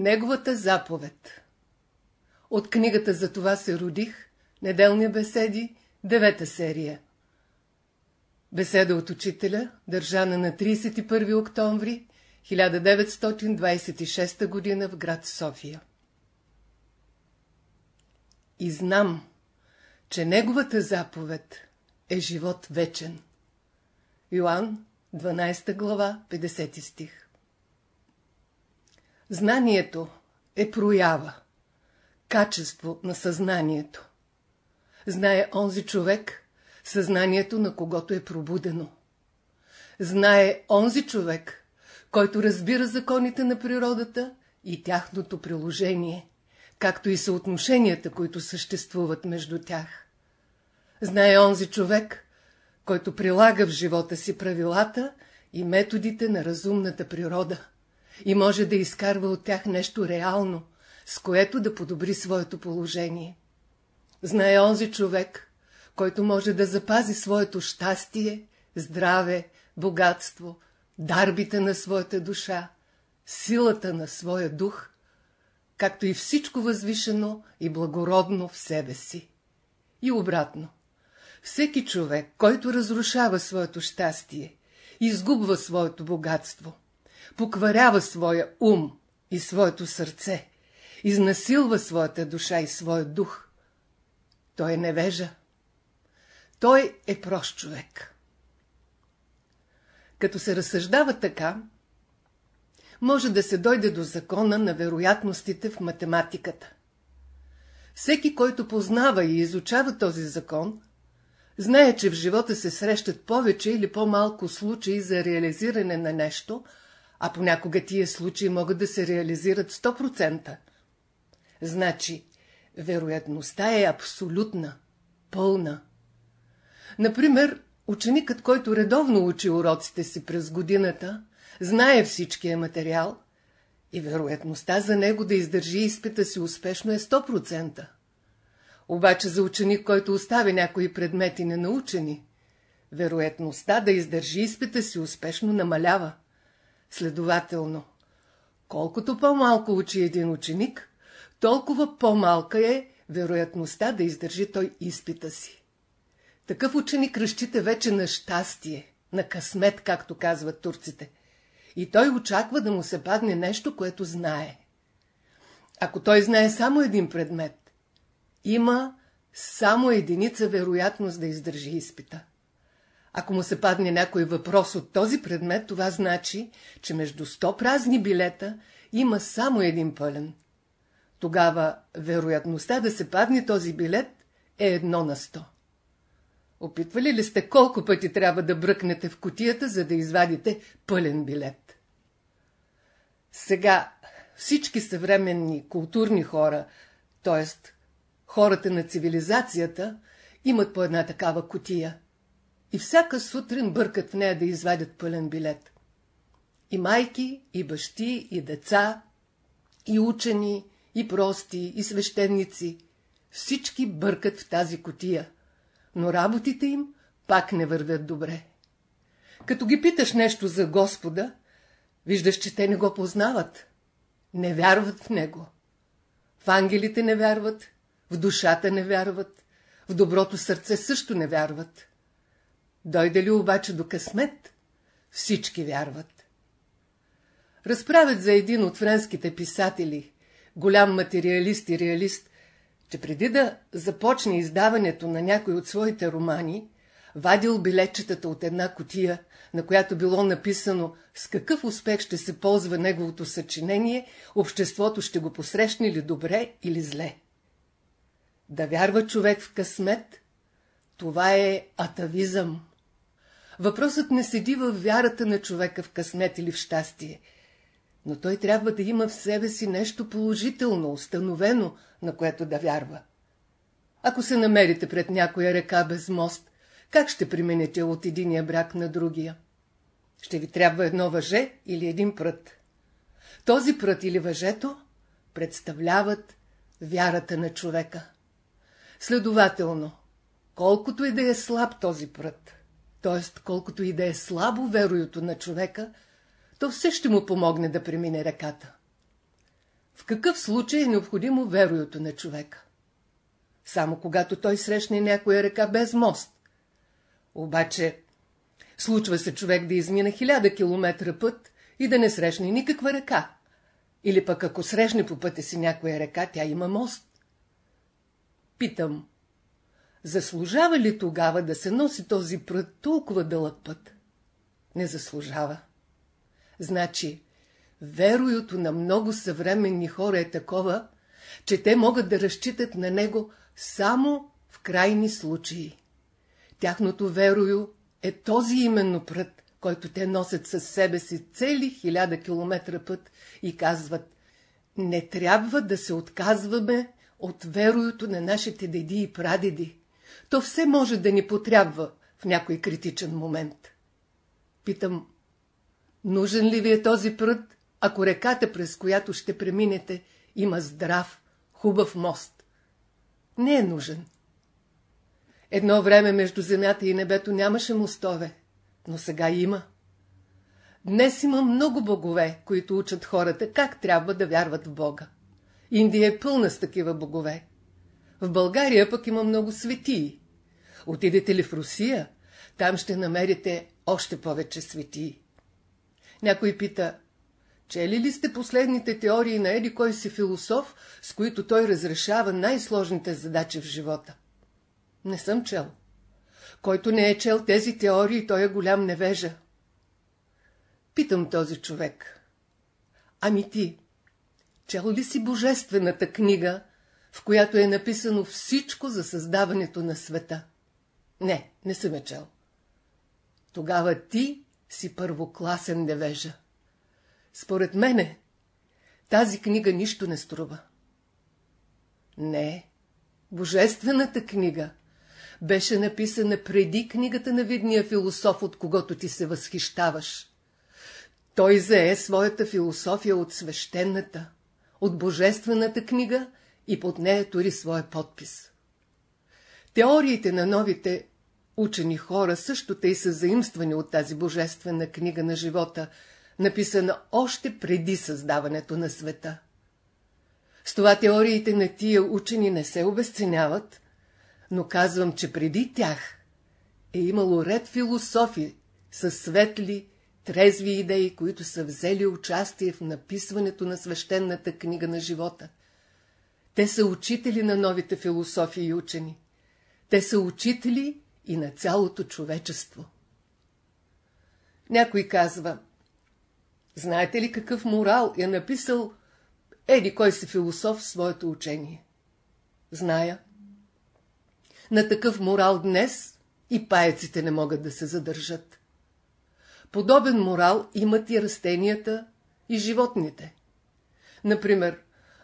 Неговата заповед От книгата За това се родих, Неделни беседи, девета серия Беседа от учителя, държана на 31 октомври 1926 г. в град София. И знам, че неговата заповед е живот вечен. Йоанн, 12 глава, 50 стих. Знанието е проява, качество на съзнанието. Знае онзи човек, съзнанието на когото е пробудено. Знае онзи човек, който разбира законите на природата и тяхното приложение, както и съотношенията, които съществуват между тях. Знае онзи човек, който прилага в живота си правилата и методите на разумната природа и може да изкарва от тях нещо реално, с което да подобри своето положение. Знае онзи човек, който може да запази своето щастие, здраве, богатство, дарбите на своята душа, силата на своя дух, както и всичко възвишено и благородно в себе си. И обратно. Всеки човек, който разрушава своето щастие, изгубва своето богатство, покварява своя ум и своето сърце, изнасилва своята душа и своя дух. Той е невежа. Той е прост човек. Като се разсъждава така, може да се дойде до закона на вероятностите в математиката. Всеки, който познава и изучава този закон, знае, че в живота се срещат повече или по-малко случаи за реализиране на нещо, а понякога тия случаи могат да се реализират 100%. Значи, вероятността е абсолютна, пълна. Например, ученикът, който редовно учи уроците си през годината, знае всичкия материал и вероятността за него да издържи изпита си успешно е 100%. Обаче за ученик, който остави някои предмети ненаучени, вероятността да издържи изпита си успешно намалява. Следователно, колкото по-малко учи един ученик, толкова по-малка е вероятността да издържи той изпита си. Такъв ученик разчита вече на щастие, на късмет, както казват турците. И той очаква да му се падне нещо, което знае. Ако той знае само един предмет, има само единица вероятност да издържи изпита. Ако му се падне някой въпрос от този предмет, това значи, че между 100 празни билета има само един пълен. Тогава вероятността да се падне този билет е едно на 100. Опитвали ли сте колко пъти трябва да бръкнете в котията, за да извадите пълен билет? Сега всички съвременни културни хора, т.е. хората на цивилизацията, имат по една такава котия. И всяка сутрин бъркат в нея да извадят пълен билет. И майки, и бащи, и деца, и учени, и прости, и свещеници, всички бъркат в тази котия – но работите им пак не вървят добре. Като ги питаш нещо за Господа, виждаш, че те не го познават. Не вярват в Него. В ангелите не вярват, в душата не вярват, в доброто сърце също не вярват. Дойде ли обаче до късмет, всички вярват. Разправят за един от френските писатели, голям материалист и реалист, че преди да започне издаването на някой от своите романи, вадил билетчетата от една котия, на която било написано с какъв успех ще се ползва неговото съчинение, обществото ще го посрещне ли добре или зле. Да вярва човек в късмет, това е атавизъм. Въпросът не седи в вярата на човека в късмет или в щастие – но той трябва да има в себе си нещо положително, установено, на което да вярва. Ако се намерите пред някоя река без мост, как ще применете от единия брак на другия? Ще ви трябва едно въже или един прът. Този прът или въжето представляват вярата на човека. Следователно, колкото и да е слаб този прът, т.е. колкото и да е слабо вероюто на човека, то все ще му помогне да премине реката. В какъв случай е необходимо вероюто на човека? Само когато той срещне някоя река без мост. Обаче, случва се човек да измина хиляда километра път и да не срещне никаква река. Или пък ако срещне по пътя си някоя река, тя има мост. Питам, заслужава ли тогава да се носи този прът толкова дълъг път? Не заслужава. Значи, вероюто на много съвременни хора е такова, че те могат да разчитат на него само в крайни случаи. Тяхното верою е този именно прът, който те носят със себе си цели хиляда километра път и казват не трябва да се отказваме от вероюто на нашите деди и прадеди. То все може да ни потрябва в някой критичен момент. Питам, нужен ли ви е този прът, ако реката, през която ще преминете, има здрав, хубав мост? Не е нужен. Едно време между земята и небето нямаше мостове, но сега има. Днес има много богове, които учат хората как трябва да вярват в Бога. Индия е пълна с такива богове. В България пък има много светии. Отидете ли в Русия, там ще намерите още повече светии. Някой пита, чели ли сте последните теории на Еди кой си философ, с които той разрешава най-сложните задачи в живота? Не съм чел. Който не е чел тези теории, той е голям невежа. Питам този човек. Ами ти, чел ли си божествената книга, в която е написано всичко за създаването на света? Не, не съм е чел. Тогава ти си първокласен невежа. Според мене, тази книга нищо не струва. Не, божествената книга беше написана преди книгата на видния философ, от когото ти се възхищаваш. Той зае своята философия от свещената, от божествената книга и под нея тори своя подпис. Теориите на новите учени хора също тъй са заимствани от тази божествена книга на живота, написана още преди създаването на света. С това теориите на тия учени не се обесценяват, но казвам, че преди тях е имало ред философи със светли, трезви идеи, които са взели участие в написването на свещената книга на живота. Те са учители на новите философии и учени. Те са учители и на цялото човечество. Някой казва, знаете ли какъв морал е написал еди кой си философ в своето учение? Зная. На такъв морал днес и паяците не могат да се задържат. Подобен морал имат и растенията, и животните. Например,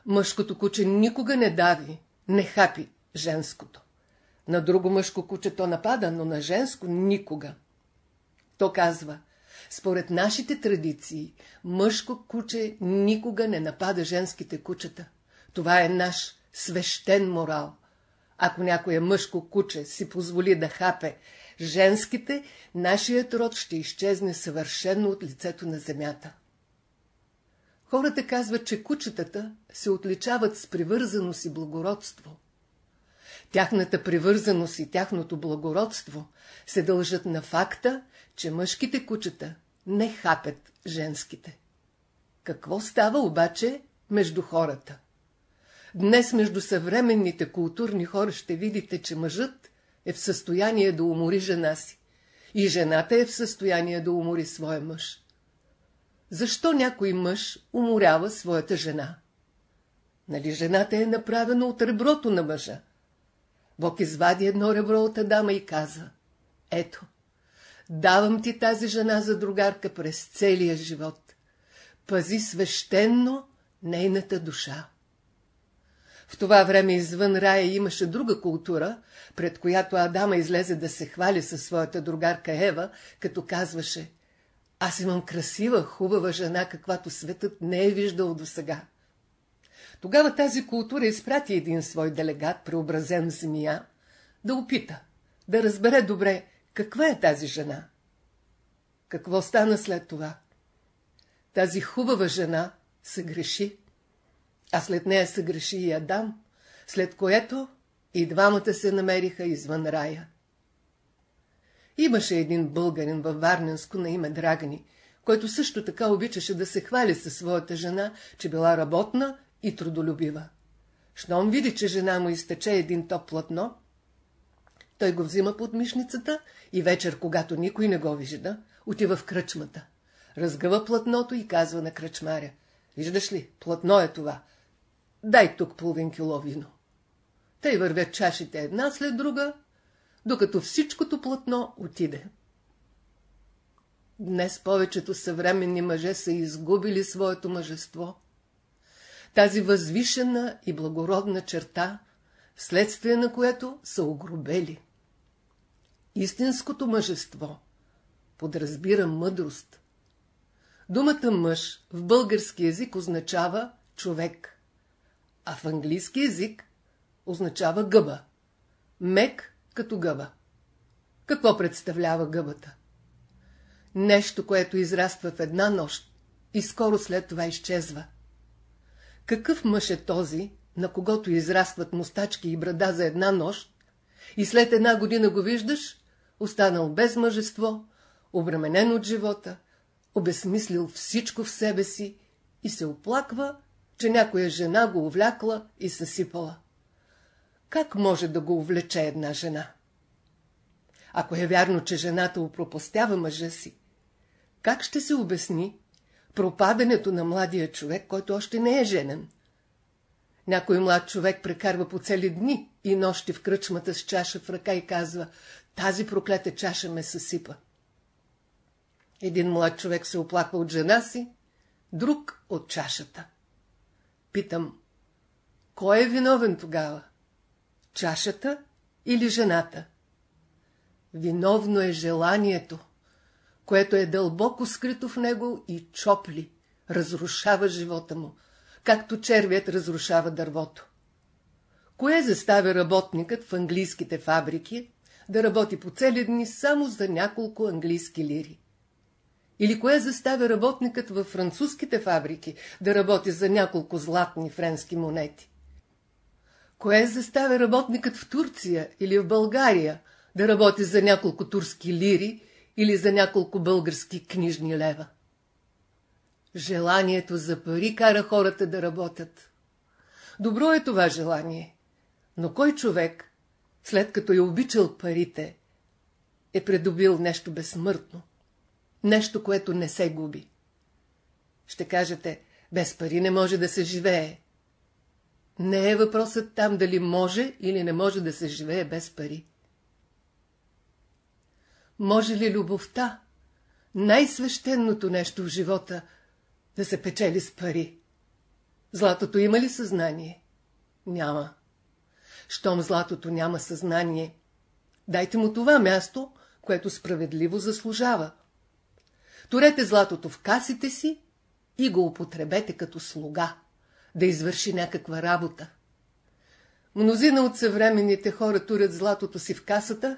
мъжкото куче никога не дави, не хапи женското. На друго мъжко куче то напада, но на женско никога. То казва, според нашите традиции, мъжко куче никога не напада женските кучета. Това е наш свещен морал. Ако някоя мъжко куче си позволи да хапе женските, нашият род ще изчезне съвършенно от лицето на земята. Хората казват, че кучетата се отличават с привързаност и благородство. Тяхната привързаност и тяхното благородство се дължат на факта, че мъжките кучета не хапят женските. Какво става обаче между хората? Днес между съвременните културни хора ще видите, че мъжът е в състояние да умори жена си и жената е в състояние да умори своя мъж. Защо някой мъж уморява своята жена? Нали жената е направена от реброто на мъжа? Бог извади едно ребро от Адама и каза, ето, давам ти тази жена за другарка през целия живот. Пази свещенно нейната душа. В това време извън рая имаше друга култура, пред която Адама излезе да се хвали със своята другарка Ева, като казваше «Аз имам красива, хубава жена, каквато светът не е виждал досега». Тогава тази култура изпрати един свой делегат, преобразен змия, да опита, да разбере добре каква е тази жена. Какво стана след това? Тази хубава жена се греши. а след нея се греши и Адам, след което и двамата се намериха извън рая. Имаше един българин във Варненско на име Драгани, който също така обичаше да се хвали със своята жена, че била работна и трудолюбива. Щом види, че жена му изтече един топ платно, той го взима под мишницата и вечер, когато никой не го вижда, отива в кръчмата. Разгъва платното и казва на кръчмаря. Виждаш ли, платно е това. Дай тук половин кило вино. Тъй вървят чашите една след друга, докато всичкото платно отиде. Днес повечето съвременни мъже са изгубили своето мъжество. Тази възвишена и благородна черта, вследствие на което са огробели. Истинското мъжество подразбира мъдрост. Думата мъж в български язик означава човек, а в английски язик означава гъба. Мек като гъба. Какво представлява гъбата? Нещо, което израства в една нощ и скоро след това изчезва. Какъв мъж е този, на когото израстват мустачки и брада за една нощ, и след една година го виждаш, останал без мъжество, обременен от живота, обезмислил всичко в себе си и се оплаква, че някоя жена го увлякла и съсипала. Как може да го увлече една жена? Ако е вярно, че жената упропостява мъжа си, как ще се обясни пропадането на младия човек, който още не е женен? Някой млад човек прекарва по цели дни и нощи в кръчмата с чаша в ръка и казва, тази проклета чаша ме съсипа. Един млад човек се оплаква от жена си, друг от чашата. Питам, кой е виновен тогава? Чашата или жената? Виновно е желанието, което е дълбоко скрито в него и чопли, разрушава живота му, както червият разрушава дървото. Кое заставя работникът в английските фабрики да работи по цели дни само за няколко английски лири? Или кое заставя работникът във французските фабрики да работи за няколко златни френски монети? Кое заставя работникът в Турция или в България да работи за няколко турски лири или за няколко български книжни лева? Желанието за пари кара хората да работят. Добро е това желание, но кой човек, след като е обичал парите, е придобил нещо безсмъртно? Нещо, което не се губи. Ще кажете, без пари не може да се живее. Не е въпросът там дали може или не може да се живее без пари. Може ли любовта, най-свещеното нещо в живота, да се печели с пари? Златото има ли съзнание? Няма. Щом златото няма съзнание, дайте му това място, което справедливо заслужава. Турете златото в касите си и го употребете като слуга, да извърши някаква работа. Мнозина от съвременните хора турят златото си в касата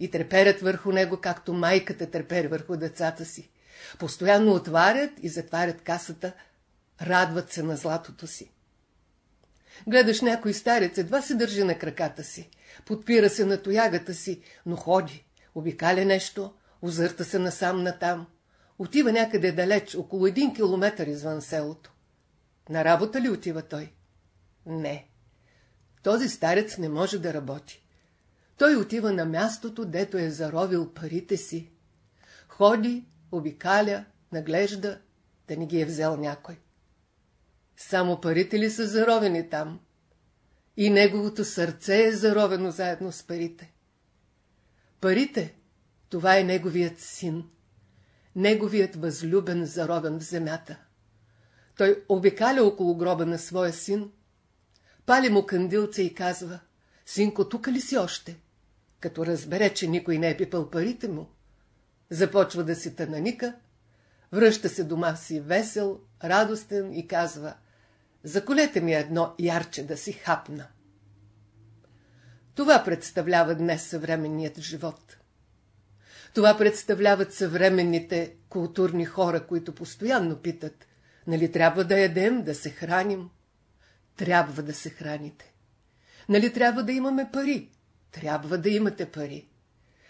и треперят върху него, както майката трепери върху децата си. Постоянно отварят и затварят касата, радват се на златото си. Гледаш някой старец, едва се държи на краката си, подпира се на тоягата си, но ходи, обикаля нещо, озърта се насам натам. Отива някъде далеч, около един километър извън селото. На работа ли отива той? Не. Този старец не може да работи. Той отива на мястото, дето е заровил парите си. Ходи, обикаля, наглежда, да не ги е взел някой. Само парите ли са заровени там? И неговото сърце е заровено заедно с парите. Парите, това е неговият син неговият възлюбен заровен в земята. Той обикаля около гроба на своя син, пали му кандилце и казва, синко, тук ли си още? Като разбере, че никой не е пипал парите му, започва да си тънаника, връща се дома си весел, радостен и казва, заколете ми едно ярче да си хапна. Това представлява днес съвременният живот. Това представляват съвременните културни хора, които постоянно питат, нали трябва да ядем, да се храним. Трябва да се храните. Нали трябва да имаме пари? Трябва да имате пари.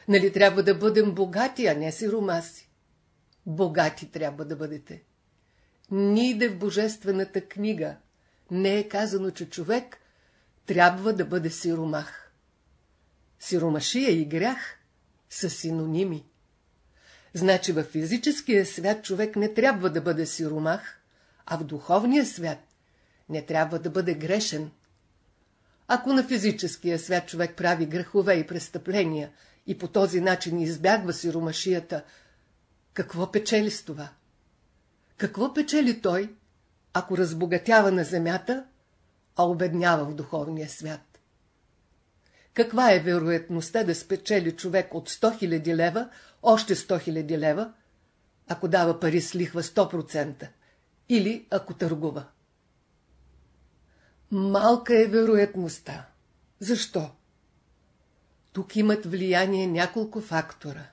Нали трябва да бъдем богати, а не сиромаси? Богати трябва да бъдете. Ниде в Божествената книга не е казано, че човек трябва да бъде сиромах. Сиромашия и грях са синоними. Значи във физическия свят човек не трябва да бъде сиромах, а в духовния свят не трябва да бъде грешен. Ако на физическия свят човек прави грехове и престъпления и по този начин избягва сиромашията, какво печели с това? Какво печели той, ако разбогатява на земята, а обеднява в духовния свят? Каква е вероятността да спечели човек от 100 000 лева, още 100 000 лева, ако дава пари с лихва 100% или ако търгува? Малка е вероятността. Защо? Тук имат влияние няколко фактора.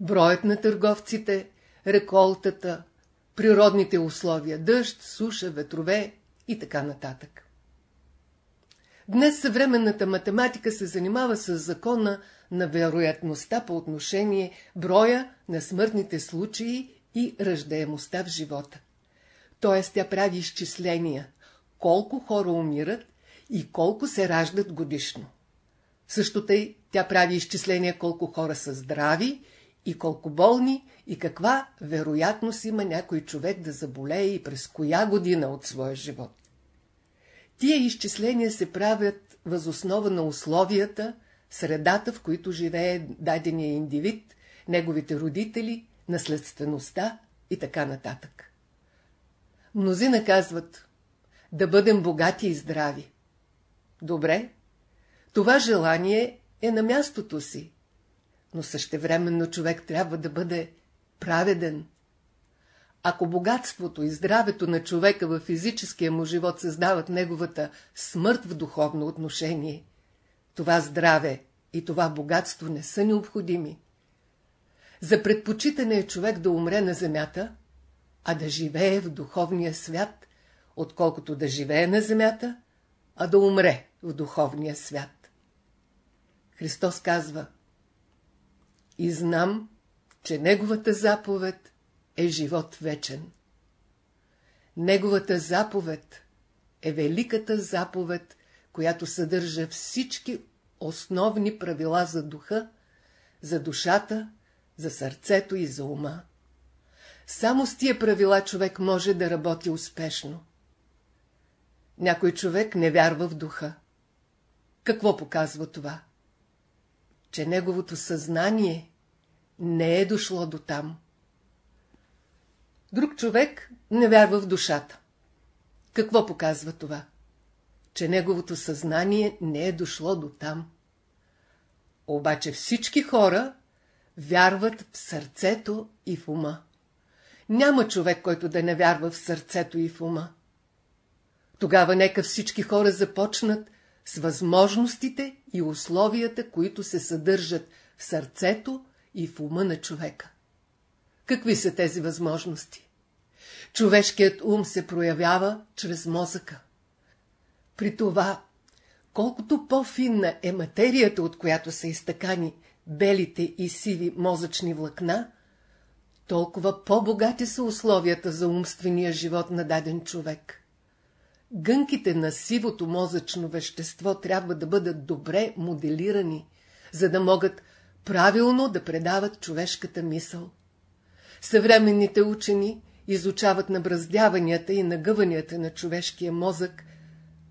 Броят на търговците, реколтата, природните условия, дъжд, суша, ветрове и така нататък. Днес съвременната математика се занимава с закона на вероятността по отношение броя на смъртните случаи и ръждаемостта в живота. Тоест тя прави изчисления, колко хора умират и колко се раждат годишно. Също тъй тя прави изчисления колко хора са здрави и колко болни и каква вероятност има някой човек да заболее и през коя година от своя живот. Тия изчисления се правят възоснова на условията, средата, в които живее дадения индивид, неговите родители, наследствеността и така нататък. Мнозина казват да бъдем богати и здрави. Добре, това желание е на мястото си, но същевременно човек трябва да бъде праведен. Ако богатството и здравето на човека във физическия му живот създават неговата смърт в духовно отношение, това здраве и това богатство не са необходими. За предпочитане е човек да умре на земята, а да живее в духовния свят, отколкото да живее на земята, а да умре в духовния свят. Христос казва И знам, че Неговата заповед е живот вечен. Неговата заповед е великата заповед, която съдържа всички основни правила за духа, за душата, за сърцето и за ума. Само с тия правила човек може да работи успешно. Някой човек не вярва в духа. Какво показва това? Че неговото съзнание не е дошло до там. Друг човек не вярва в душата. Какво показва това? Че неговото съзнание не е дошло до там. Обаче всички хора вярват в сърцето и в ума. Няма човек, който да не вярва в сърцето и в ума. Тогава нека всички хора започнат с възможностите и условията, които се съдържат в сърцето и в ума на човека. Какви са тези възможности? Човешкият ум се проявява чрез мозъка. При това, колкото по-финна е материята, от която са изтъкани белите и сиви мозъчни влакна, толкова по-богати са условията за умствения живот на даден човек. Гънките на сивото мозъчно вещество трябва да бъдат добре моделирани, за да могат правилно да предават човешката мисъл. Съвременните учени изучават набраздяванията и нагъванията на човешкия мозък,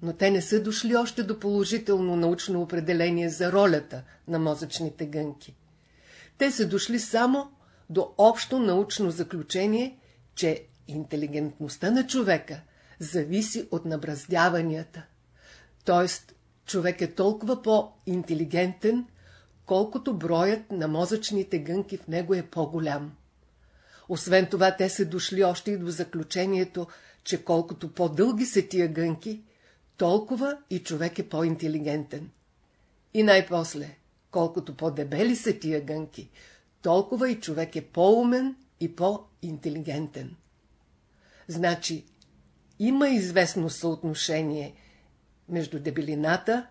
но те не са дошли още до положително научно определение за ролята на мозъчните гънки. Те са дошли само до общо научно заключение, че интелигентността на човека зависи от набраздяванията. Тоест, човек е толкова по-интелигентен, колкото броят на мозъчните гънки в него е по-голям. Освен това, те са дошли още и до заключението, че колкото по-дълги са тия гънки, толкова и човек е по-интелигентен. И най-после, колкото по-дебели са тия гънки, толкова и човек е по-умен и по-интелигентен. Значи, има известно съотношение между дебелината,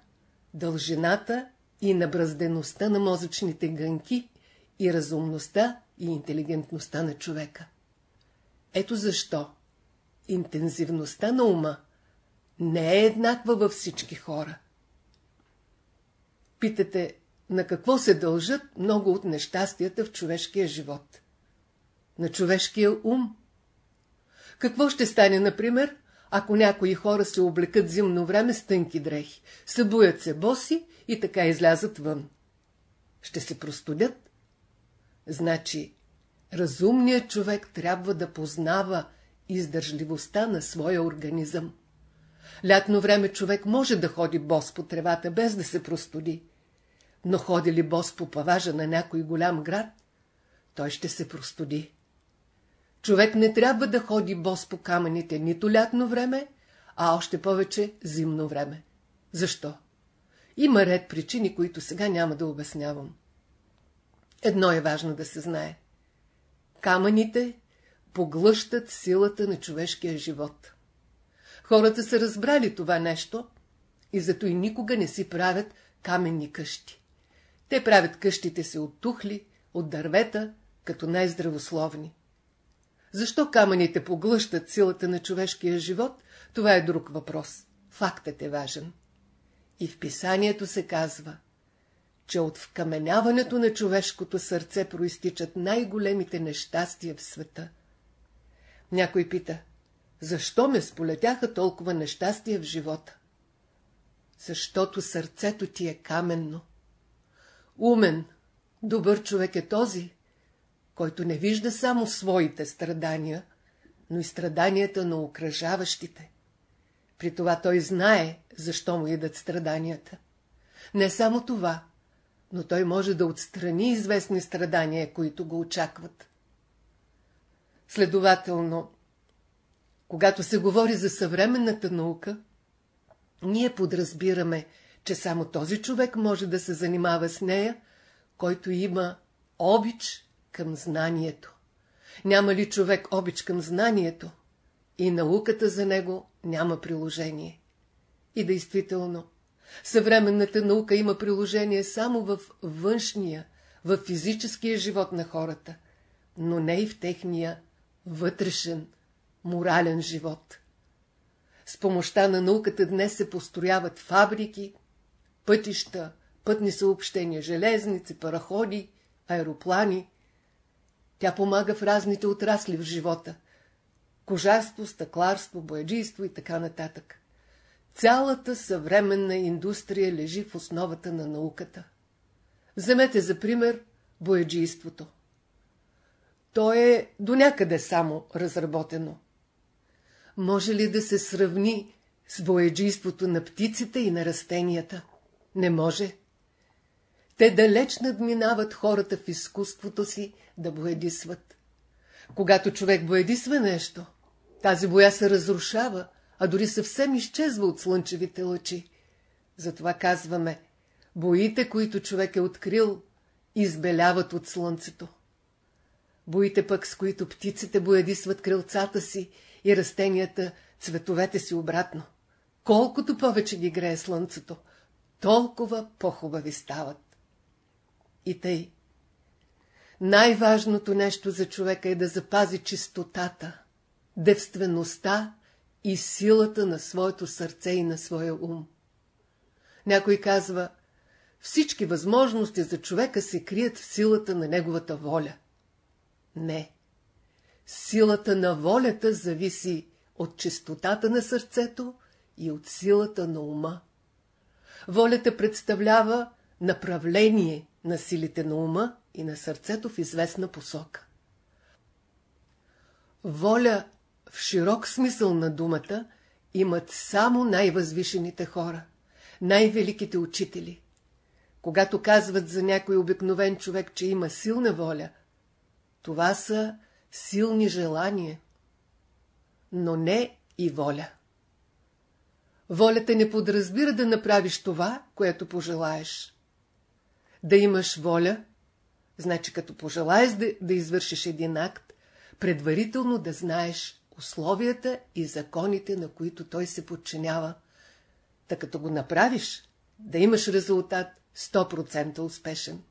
дължината и набраздеността на мозъчните гънки и разумността и интелигентността на човека. Ето защо интензивността на ума не е еднаква във всички хора. Питате, на какво се дължат много от нещастията в човешкия живот? На човешкия ум. Какво ще стане, например, ако някои хора се облекат зимно време с тънки дрехи, събуят се боси и така излязат вън? Ще се простудят? Значи, разумният човек трябва да познава издържливостта на своя организъм. Лятно време човек може да ходи бос по тревата, без да се простуди. Но ходи ли бос по паважа на някой голям град, той ще се простуди. Човек не трябва да ходи бос по камъните нито лятно време, а още повече зимно време. Защо? Има ред причини, които сега няма да обяснявам. Едно е важно да се знае. Камъните поглъщат силата на човешкия живот. Хората са разбрали това нещо и зато и никога не си правят каменни къщи. Те правят къщите си от тухли, от дървета, като най-здравословни. Защо камъните поглъщат силата на човешкия живот, това е друг въпрос. Фактът е важен. И в писанието се казва, че от вкаменяването на човешкото сърце проистичат най-големите нещастия в света. Някой пита, защо ме сполетяха толкова нещастия в живота? Защото сърцето ти е каменно. Умен, добър човек е този, който не вижда само своите страдания, но и страданията на окръжаващите. При това той знае, защо му идат страданията. Не само това, но той може да отстрани известни страдания, които го очакват. Следователно, когато се говори за съвременната наука, ние подразбираме, че само този човек може да се занимава с нея, който има обич към знанието. Няма ли човек обич към знанието? И науката за него няма приложение. И действително, съвременната наука има приложение само в външния, в физическия живот на хората, но не и в техния вътрешен, морален живот. С помощта на науката днес се построяват фабрики, пътища, пътни съобщения, железници, параходи, аероплани. Тя помага в разните отрасли в живота. Кожарство, стъкларство, бояджийство и така нататък. Цялата съвременна индустрия лежи в основата на науката. Вземете за пример бояджийството. То е до някъде само разработено. Може ли да се сравни с бояджийството на птиците и на растенията? Не може. Те далеч надминават хората в изкуството си да боядисват. Когато човек боядисва нещо, тази боя се разрушава, а дори съвсем изчезва от слънчевите лъчи. Затова казваме, боите, които човек е открил, избеляват от слънцето. Боите пък, с които птиците боядисват крилцата си и растенията цветовете си обратно. Колкото повече ги грее слънцето, толкова по-хубави стават. И тъй. Най-важното нещо за човека е да запази чистотата, девствеността и силата на своето сърце и на своя ум. Някой казва, всички възможности за човека се крият в силата на неговата воля. Не. Силата на волята зависи от чистотата на сърцето и от силата на ума. Волята представлява направление на силите на ума и на сърцето в известна посока. Воля в широк смисъл на думата имат само най-възвишените хора, най-великите учители. Когато казват за някой обикновен човек, че има силна воля, това са силни желания, но не и воля. Волята не подразбира да направиш това, което пожелаеш. Да имаш воля, значи като пожелаеш да, да извършиш един акт, предварително да знаеш условията и законите, на които той се подчинява. Та като го направиш, да имаш резултат 100% успешен.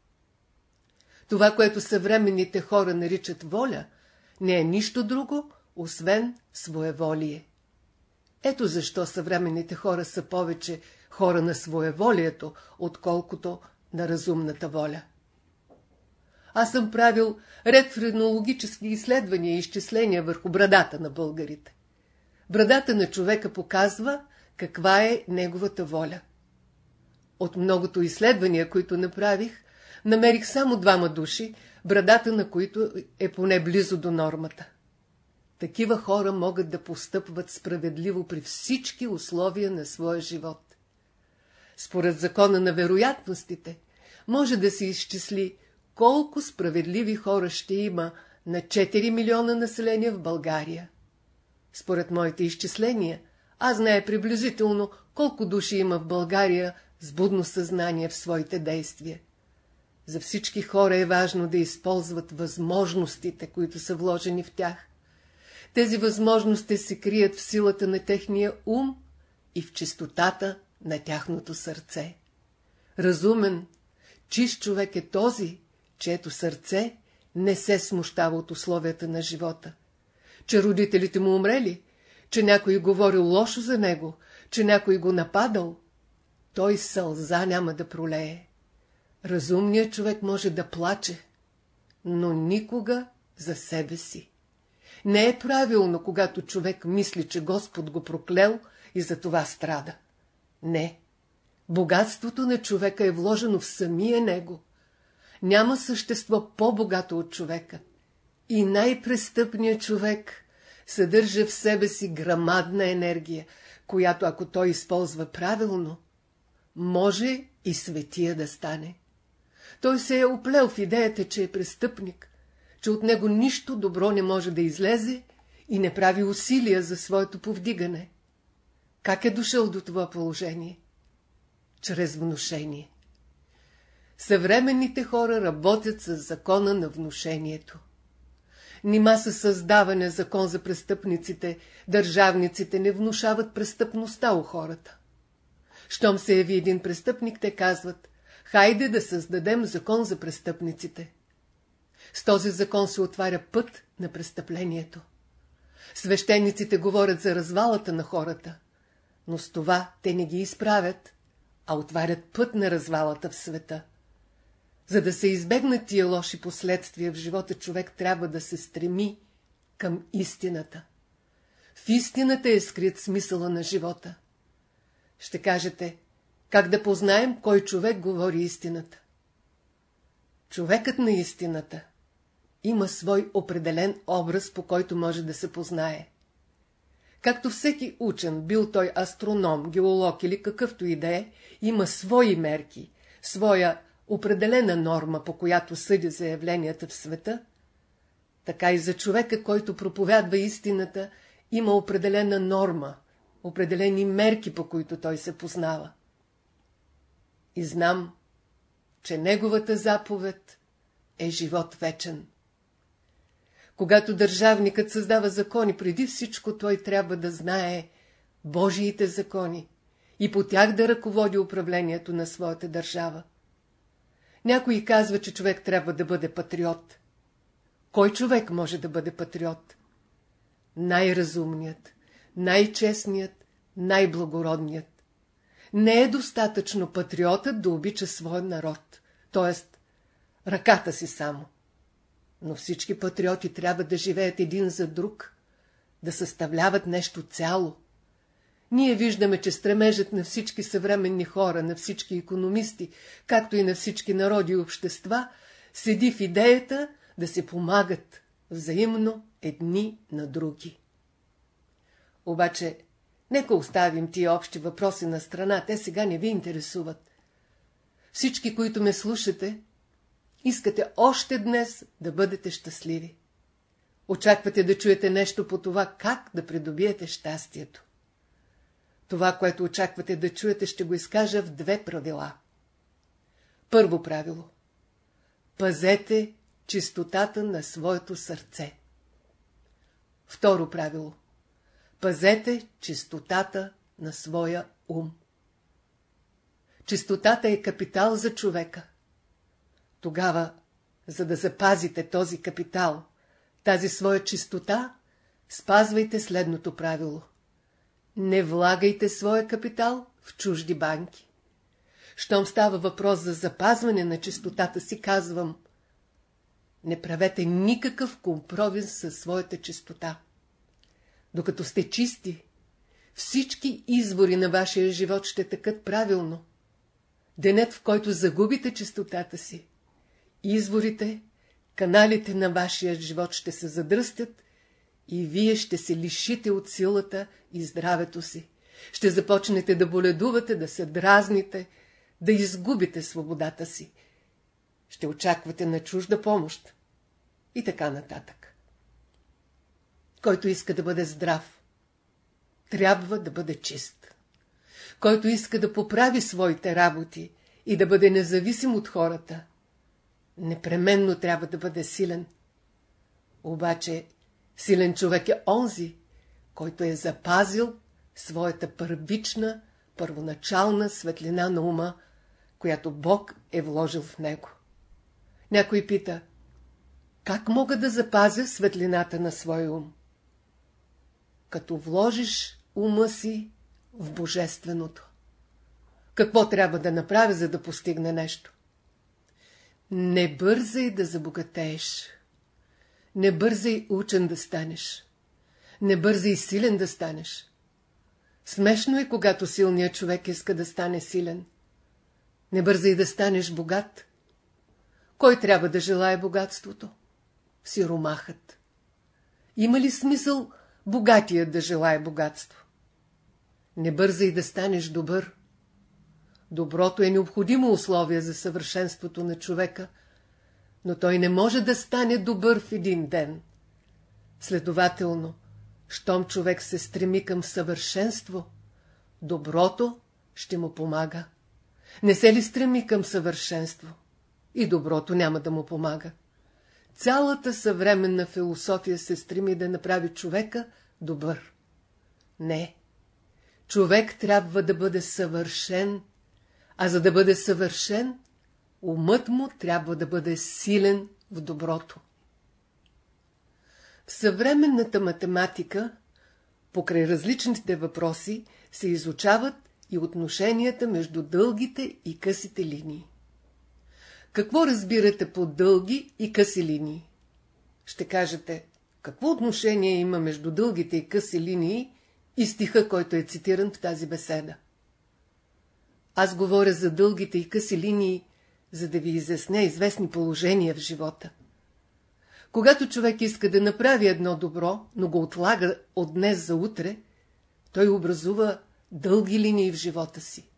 Това, което съвременните хора наричат воля, не е нищо друго, освен своеволие. Ето защо съвременните хора са повече хора на своеволието, отколкото на разумната воля. Аз съм правил ред френологически изследвания и изчисления върху брадата на българите. Брадата на човека показва каква е неговата воля. От многото изследвания, които направих, намерих само двама души, брадата на които е поне близо до нормата. Такива хора могат да постъпват справедливо при всички условия на своя живот. Според закона на вероятностите, може да се изчисли колко справедливи хора ще има на 4 милиона население в България. Според моите изчисления, аз знае приблизително колко души има в България с будно съзнание в своите действия. За всички хора е важно да използват възможностите, които са вложени в тях. Тези възможности се крият в силата на техния ум и в чистотата на тяхното сърце. Разумен, чист човек е този, чието сърце не се смущава от условията на живота. Че родителите му умрели, че някой говорил лошо за него, че някой го нападал, той сълза няма да пролее. Разумният човек може да плаче, но никога за себе си. Не е правилно, когато човек мисли, че Господ го проклел и за това страда. Не. Богатството на човека е вложено в самия него. Няма същество по-богато от човека. И най-престъпният човек съдържа в себе си грамадна енергия, която ако той използва правилно, може и светия да стане. Той се е оплел в идеята, че е престъпник, че от него нищо добро не може да излезе и не прави усилия за своето повдигане. Как е дошъл до това положение? Чрез внушение. Съвременните хора работят с закона на внушението. Нима със създаване закон за престъпниците, държавниците не внушават престъпността у хората. Щом се яви един престъпник, те казват, хайде да създадем закон за престъпниците. С този закон се отваря път на престъплението. Свещениците говорят за развалата на хората, но с това те не ги изправят, а отварят път на развалата в света. За да се избегнат тия лоши последствия в живота, човек трябва да се стреми към истината. В истината е скрит смисъла на живота. Ще кажете, как да познаем кой човек говори истината? Човекът на истината има свой определен образ, по който може да се познае. Както всеки учен, бил той астроном, геолог или какъвто и да е, има свои мерки, своя определена норма, по която съди за явленията в света, така и за човека, който проповядва истината, има определена норма, определени мерки, по които той се познава. И знам, че неговата заповед е живот вечен. Когато държавникът създава закони, преди всичко той трябва да знае Божиите закони и по тях да ръководи управлението на своята държава. Някой казва, че човек трябва да бъде патриот. Кой човек може да бъде патриот? Най-разумният, най-честният, най-благородният. Не е достатъчно патриотът да обича своя народ, т.е. ръката си само. Но всички патриоти трябва да живеят един за друг, да съставляват нещо цяло. Ние виждаме, че стремежът на всички съвременни хора, на всички економисти, както и на всички народи и общества, седи в идеята да се помагат взаимно едни на други. Обаче, нека оставим тия общи въпроси на страна, те сега не ви интересуват. Всички, които ме слушате, искате още днес да бъдете щастливи. Очаквате да чуете нещо по това, как да придобиете щастието. Това, което очаквате да чуете, ще го изкажа в две правила. Първо правило. Пазете чистотата на своето сърце. Второ правило. Пазете чистотата на своя ум. Чистотата е капитал за човека. Тогава, за да запазите този капитал, тази своя чистота, спазвайте следното правило. Не влагайте своя капитал в чужди банки. Щом става въпрос за запазване на чистотата си, казвам, не правете никакъв компромис със своята чистота. Докато сте чисти, всички избори на вашия живот ще тъкат правилно. Денят, в който загубите чистотата си, изворите, каналите на вашия живот ще се задръстят и вие ще се лишите от силата и здравето си. Ще започнете да боледувате, да се дразните, да изгубите свободата си. Ще очаквате на чужда помощ. И така нататък. Който иска да бъде здрав, трябва да бъде чист. Който иска да поправи своите работи и да бъде независим от хората, непременно трябва да бъде силен. Обаче силен човек е онзи, който е запазил своята първична, първоначална светлина на ума, която Бог е вложил в него. Някой пита, как мога да запазя светлината на своя ум? Като вложиш ума си в Божественото. Какво трябва да направя, за да постигне нещо? Не бързай да забогатееш. Не бързай учен да станеш. Не бързай силен да станеш. Смешно е, когато силният човек иска да стане силен. Не бързай да станеш богат. Кой трябва да желая богатството? Сиромахът. Има ли смисъл богатият да желая богатство? Не бързай да станеш добър. Доброто е необходимо условие за съвършенството на човека, но той не може да стане добър в един ден. Следователно, щом човек се стреми към съвършенство, доброто ще му помага. Не се ли стреми към съвършенство? И доброто няма да му помага. Цялата съвременна философия се стреми да направи човека добър. Не. Човек трябва да бъде съвършен, а за да бъде съвършен, умът му трябва да бъде силен в доброто. В съвременната математика, покрай различните въпроси, се изучават и отношенията между дългите и късите линии. Какво разбирате по дълги и къси линии? Ще кажете, какво отношение има между дългите и къси линии и стиха, който е цитиран в тази беседа? Аз говоря за дългите и къси линии, за да ви изясня известни положения в живота. Когато човек иска да направи едно добро, но го отлага от днес за утре, той образува дълги линии в живота си.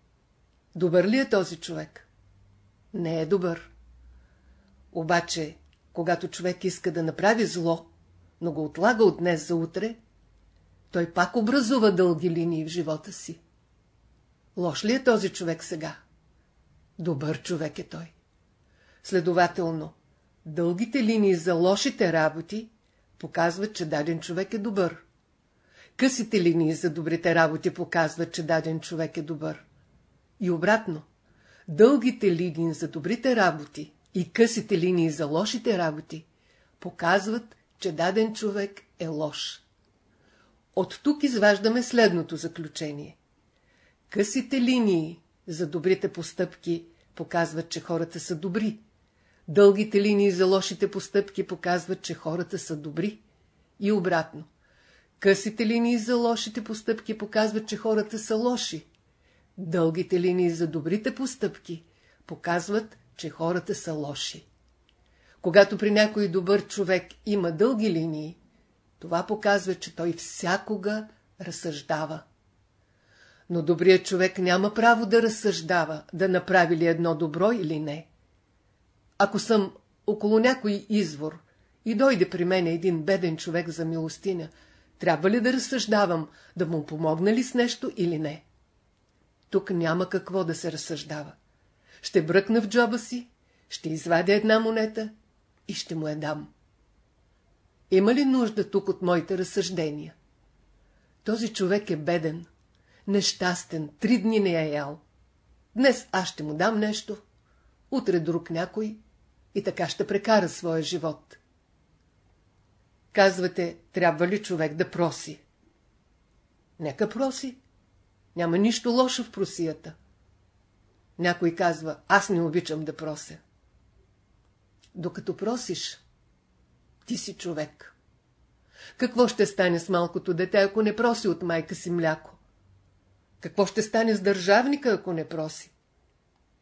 Добър ли е този човек? Не е добър. Обаче, когато човек иска да направи зло, но го отлага от днес за утре, той пак образува дълги линии в живота си. Лош ли е този човек сега? Добър човек е той. Следователно, дългите линии за лошите работи показват, че даден човек е добър. Късите линии за добрите работи показват, че даден човек е добър. И обратно, дългите линии за добрите работи и късите линии за лошите работи показват, че даден човек е лош. От тук изваждаме следното заключение. Късите линии за добрите постъпки показват, че хората са добри. Дългите линии за лошите постъпки показват, че хората са добри. И обратно. Късите линии за лошите постъпки показват, че хората са лоши. Дългите линии за добрите постъпки показват, че хората са лоши. Когато при някой добър човек има дълги линии, това показва, че той всякога разсъждава. Но добрият човек няма право да разсъждава, да направи ли едно добро или не. Ако съм около някой извор и дойде при мен един беден човек за милостиня, трябва ли да разсъждавам, да му помогна ли с нещо или не? Тук няма какво да се разсъждава. Ще бръкна в джоба си, ще извадя една монета и ще му я дам. Има ли нужда тук от моите разсъждения? Този човек е беден, нещастен, три дни не е ял. Днес аз ще му дам нещо, утре друг някой и така ще прекара своя живот. Казвате, трябва ли човек да проси? Нека проси. Няма нищо лошо в просията. Някой казва, аз не обичам да прося. Докато просиш, ти си човек. Какво ще стане с малкото дете, ако не проси от майка си мляко? Какво ще стане с държавника, ако не проси?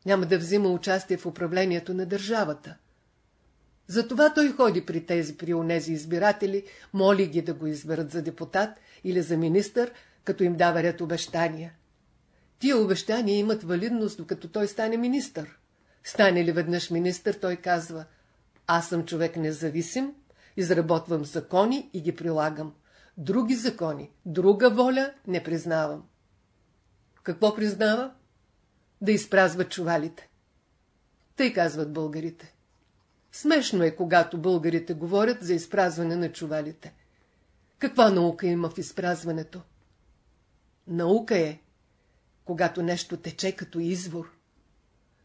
Няма да взима участие в управлението на държавата. Затова той ходи при тези, при онези избиратели, моли ги да го изберат за депутат или за министър, като им дава ред обещания. Тия обещания имат валидност, докато той стане министър. Стане ли веднъж министър, той казва, аз съм човек независим, изработвам закони и ги прилагам. Други закони, друга воля не признавам. Какво признава? Да изпразва чувалите. Тъй казват българите. Смешно е, когато българите говорят за изпразване на чувалите. Каква наука има в изпразването? Наука е, когато нещо тече като извор.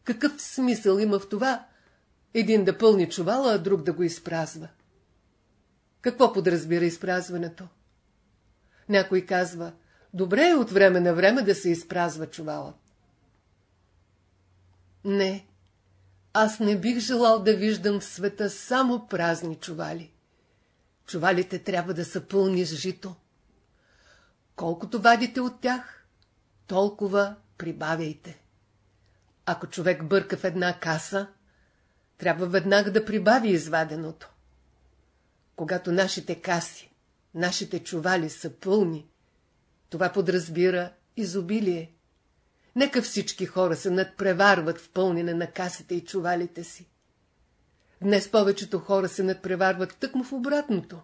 Какъв смисъл има в това, един да пълни чувала, а друг да го изпразва? Какво подразбира изпразването? Някой казва, добре е от време на време да се изпразва чувала. Не, аз не бих желал да виждам в света само празни чували. Чувалите трябва да са пълни с жито. Колкото вадите от тях, толкова прибавяйте. Ако човек бърка в една каса, трябва веднага да прибави изваденото. Когато нашите каси, нашите чували са пълни, това подразбира изобилие. Нека всички хора се надпреварват в пълнене на касите и чувалите си. Днес повечето хора се надпреварват тъкмо в обратното.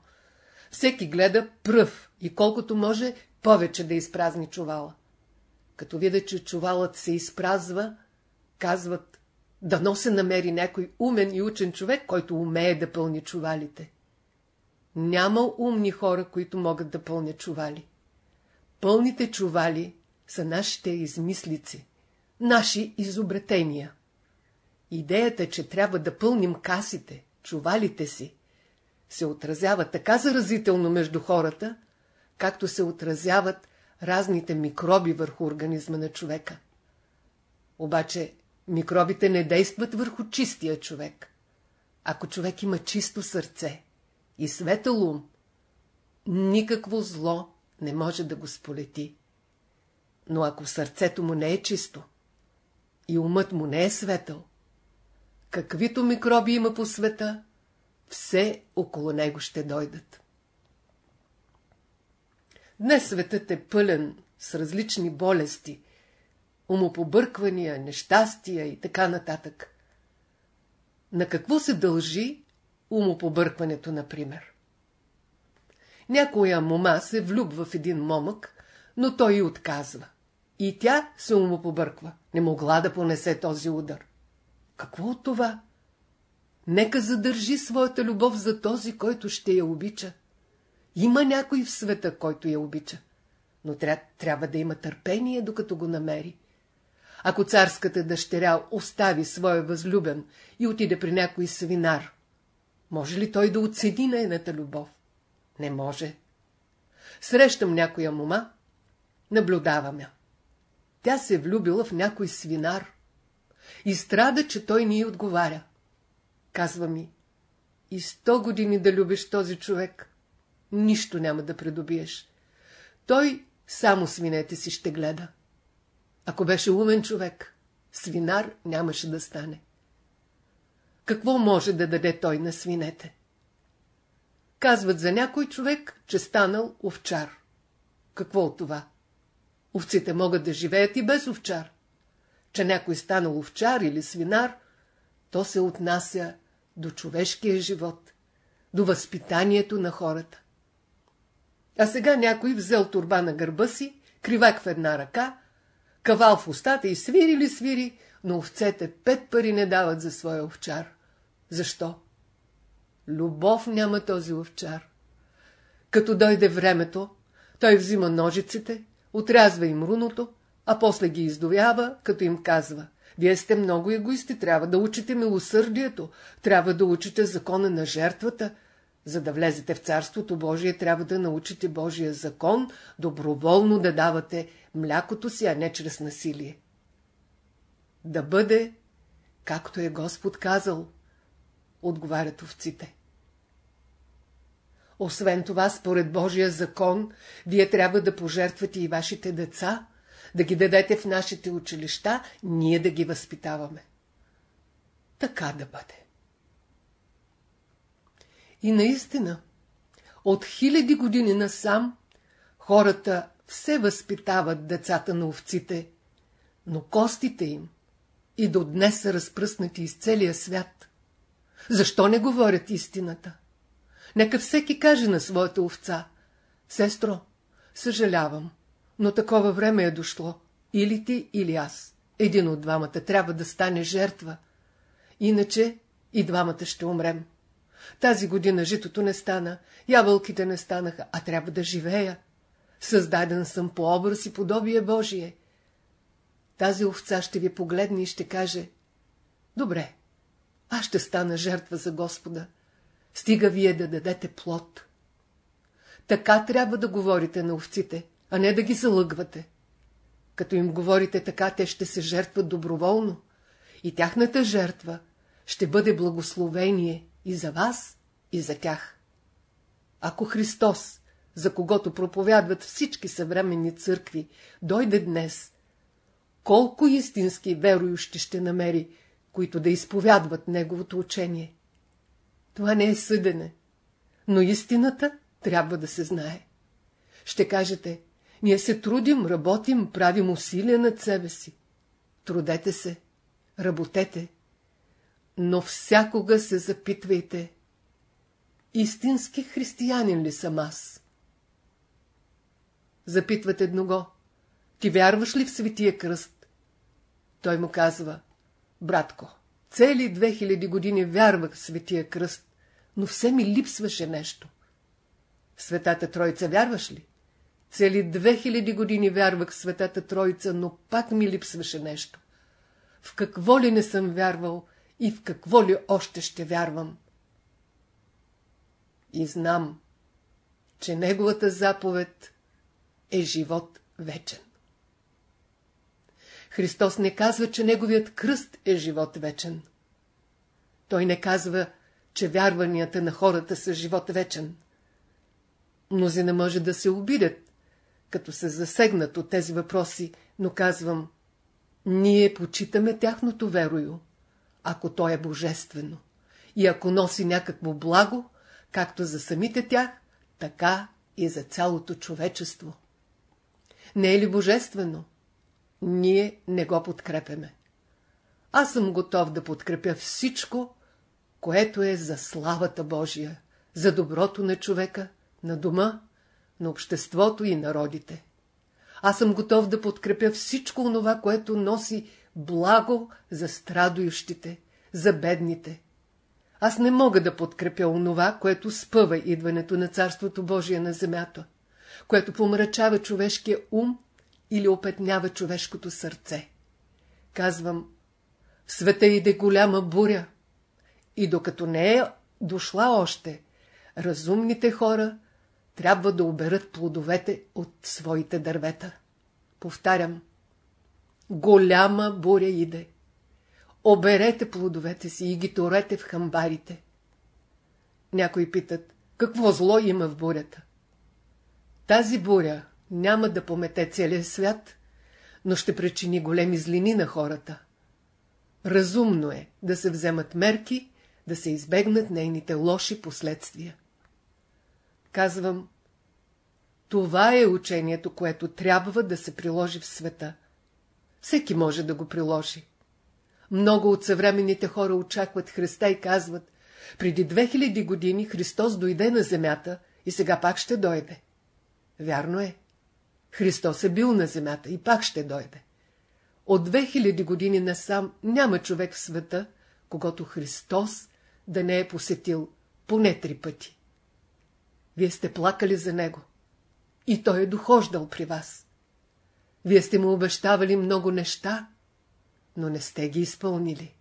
Всеки гледа пръв и колкото може повече да изпразни чувала. Като видят, че чувалът се изпразва, казват, дано се намери някой умен и учен човек, който умее да пълни чувалите. Няма умни хора, които могат да пълнят чували. Пълните чували са нашите измислици, наши изобретения. Идеята, че трябва да пълним касите, чувалите си, се отразява така заразително между хората, както се отразяват разните микроби върху организма на човека. Обаче микробите не действат върху чистия човек. Ако човек има чисто сърце и светъл ум, никакво зло не може да го сполети. Но ако сърцето му не е чисто и умът му не е светъл, каквито микроби има по света, все около него ще дойдат. Днес светът е пълен с различни болести, умопобърквания, нещастия и така нататък. На какво се дължи умопобъркването, например? Някоя мома се влюбва в един момък, но той и отказва. И тя се умопобърква. Не могла да понесе този удар. Какво от това? Нека задържи своята любов за този, който ще я обича. Има някой в света, който я обича, но тря... трябва да има търпение, докато го намери. Ако царската дъщеря остави своя възлюбен и отиде при някой свинар, може ли той да оцени нейната любов? Не може. Срещам някоя мома, наблюдавам я. Тя се е влюбила в някой свинар и страда, че той ни отговаря. Казва ми, и сто години да любиш този човек, нищо няма да придобиеш. Той само свинете си ще гледа. Ако беше умен човек, свинар нямаше да стане. Какво може да даде той на свинете? Казват за някой човек, че станал овчар. Какво от това? Овците могат да живеят и без овчар. Че някой станал овчар или свинар, то се отнася до човешкия живот, до възпитанието на хората. А сега някой взел турба на гърба си, кривак в една ръка, кавал в устата и свири ли свири, но овцете пет пари не дават за своя овчар. Защо? Любов няма този овчар. Като дойде времето, той взима ножиците, отрязва им руното, а после ги издоява, като им казва «Вие сте много егоисти, трябва да учите милосърдието, трябва да учите закона на жертвата, за да влезете в Царството Божие, трябва да научите Божия закон, доброволно да давате млякото си, а не чрез насилие. Да бъде, както е Господ казал, отговарят овците. Освен това, според Божия закон, вие трябва да пожертвате и вашите деца, да ги дадете в нашите училища, ние да ги възпитаваме. Така да бъде. И наистина, от хиляди години насам, хората все възпитават децата на овците, но костите им и до днес са разпръснати из целия свят. Защо не говорят истината? Нека всеки каже на своята овца. Сестро, съжалявам, но такова време е дошло. Или ти, или аз. Един от двамата трябва да стане жертва. Иначе и двамата ще умрем. Тази година житото не стана, ябълките не станаха, а трябва да живея. Създаден съм по образ и подобие Божие. Тази овца ще ви погледне и ще каже, добре, аз ще стана жертва за Господа. Стига вие да дадете плод. Така трябва да говорите на овците, а не да ги залъгвате. Като им говорите така, те ще се жертват доброволно и тяхната жертва ще бъде благословение и за вас, и за тях. Ако Христос, за когото проповядват всички съвременни църкви, дойде днес, колко истински верующи ще намери, които да изповядват Неговото учение? Това не е съдене, но истината трябва да се знае. Ще кажете, ние се трудим, работим, правим усилия над себе си. Трудете се, работете, но всякога се запитвайте, истински християнин ли съм аз? Запитват едного, ти вярваш ли в Светия кръст? Той му казва, братко, цели 2000 години вярвах в Светия кръст, но все ми липсваше нещо. Светата Троица вярваш ли? Цели 2000 години вярвах в Светата Троица, но пак ми липсваше нещо. В какво ли не съм вярвал и в какво ли още ще вярвам? И знам, че неговата заповед е живот вечен. Христос не казва, че неговият кръст е живот вечен. Той не казва, че вярванията на хората са живот вечен. Мнози не може да се обидят, като се засегнат от тези въпроси, но казвам, ние почитаме тяхното верою, ако то е божествено, и ако носи някакво благо, както за самите тях, така и за цялото човечество. Не е ли божествено? Ние не го подкрепяме. Аз съм готов да подкрепя всичко, което е за славата Божия, за доброто на човека, на дома, на обществото и народите. Аз съм готов да подкрепя всичко онова, което носи благо за страдующите, за бедните. Аз не мога да подкрепя онова, което спъва идването на Царството Божие на земята, което помрачава човешкия ум или опетнява човешкото сърце. Казвам, в света иде голяма буря, и докато не е дошла още, разумните хора трябва да оберат плодовете от своите дървета. Повтарям, голяма буря иде. Оберете плодовете си и ги торете в хамбарите. Някои питат, какво зло има в бурята? Тази буря няма да помете целия свят, но ще причини големи злини на хората. Разумно е да се вземат мерки да се избегнат нейните лоши последствия. Казвам, това е учението, което трябва да се приложи в света. Всеки може да го приложи. Много от съвременните хора очакват Христа и казват, преди 2000 години Христос дойде на земята и сега пак ще дойде. Вярно е. Христос е бил на земята и пак ще дойде. От 2000 години насам няма човек в света, когато Христос да не е посетил поне три пъти. Вие сте плакали за него. И той е дохождал при вас. Вие сте му обещавали много неща, но не сте ги изпълнили.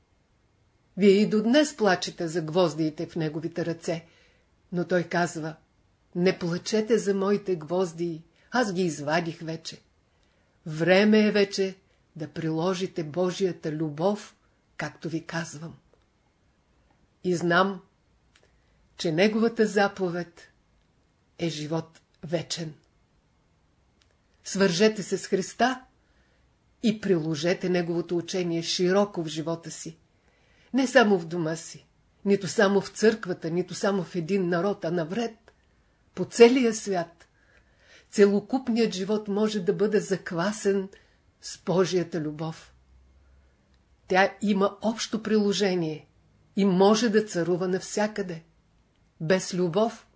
Вие и до днес плачете за гвоздиите в неговите ръце, но той казва, не плачете за моите гвозди, аз ги извадих вече. Време е вече да приложите Божията любов, както ви казвам. И знам, че Неговата заповед е живот вечен. Свържете се с Христа и приложете Неговото учение широко в живота си. Не само в дома си, нито само в църквата, нито само в един народ, а навред, по целия свят. Целокупният живот може да бъде заквасен с Божията любов. Тя има общо приложение и може да царува навсякъде. Без любов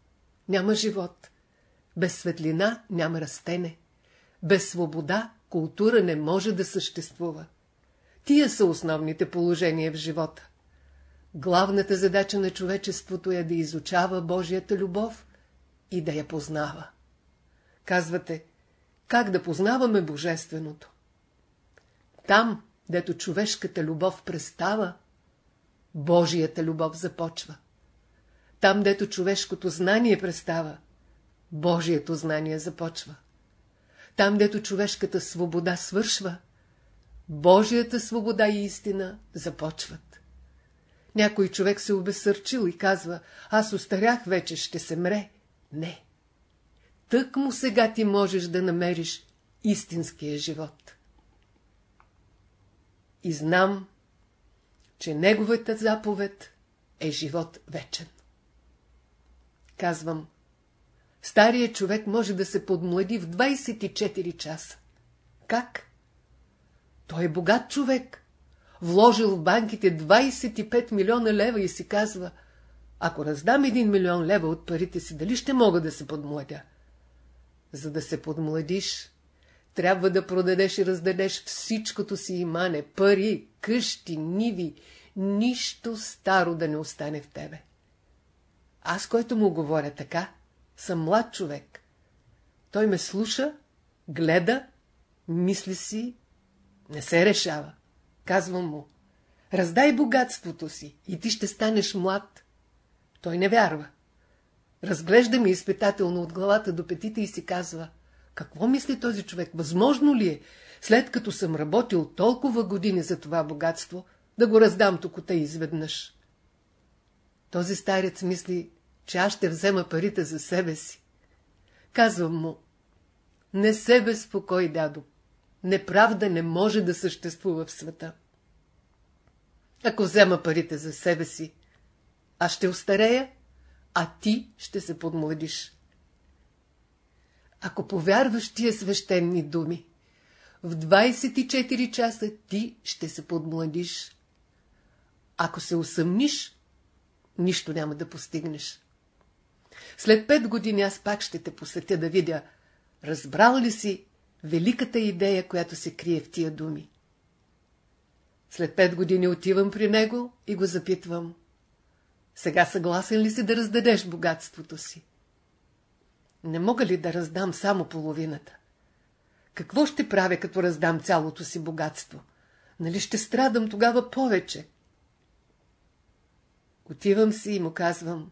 няма живот. Без светлина няма растене. Без свобода култура не може да съществува. Тия са основните положения в живота. Главната задача на човечеството е да изучава Божията любов и да я познава. Казвате, как да познаваме Божественото? Там, дето човешката любов престава, Божията любов започва. Там, дето човешкото знание престава, Божието знание започва. Там, дето човешката свобода свършва, Божията свобода и истина започват. Някой човек се обесърчил и казва, аз устарях вече, ще се мре. Не. Тък му сега ти можеш да намериш истинския живот. И знам, че неговата заповед е живот вечен. Казвам, старият човек може да се подмлади в 24 часа. Как? Той е богат човек, вложил в банките 25 милиона лева и си казва, ако раздам 1 милион лева от парите си, дали ще мога да се подмладя? За да се подмладиш, трябва да продадеш и раздадеш всичкото си имане, пари, къщи, ниви, нищо старо да не остане в тебе. Аз, който му говоря така, съм млад човек. Той ме слуша, гледа, мисли си, не се решава. Казвам му, раздай богатството си и ти ще станеш млад. Той не вярва. Разглежда ми изпитателно от главата до петите и си казва, какво мисли този човек? Възможно ли е, след като съм работил толкова години за това богатство, да го раздам токота изведнъж? Този старец мисли, че аз ще взема парите за себе си. Казвам му, не се безпокой, дядо. Неправда не може да съществува в света. Ако взема парите за себе си, аз ще остарея, а ти ще се подмладиш. Ако повярваш тия свещени думи, в 24 часа ти ще се подмладиш. Ако се усъмниш, нищо няма да постигнеш. След пет години аз пак ще те посетя да видя, разбрал ли си великата идея, която се крие в тия думи. След пет години отивам при него и го запитвам. Сега съгласен ли си да раздадеш богатството си? Не мога ли да раздам само половината? Какво ще правя, като раздам цялото си богатство? Нали ще страдам тогава повече? Отивам си и му казвам.